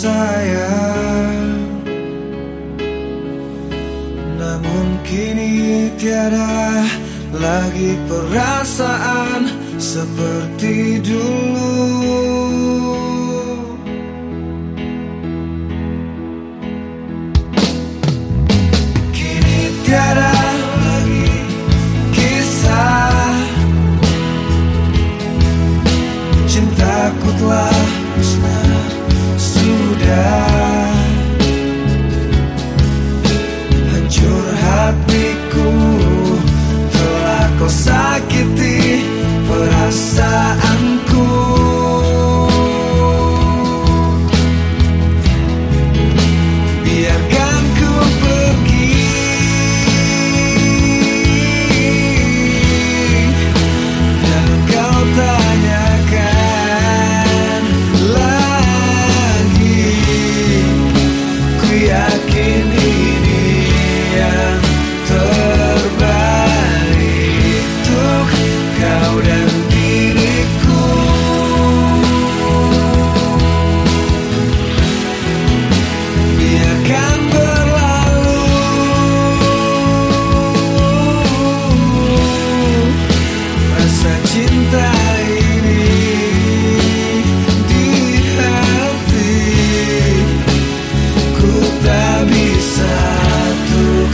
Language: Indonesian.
saya Namun kini tiada lagi perasaan seperti dulu. Give it is. Ku tak bisa untuk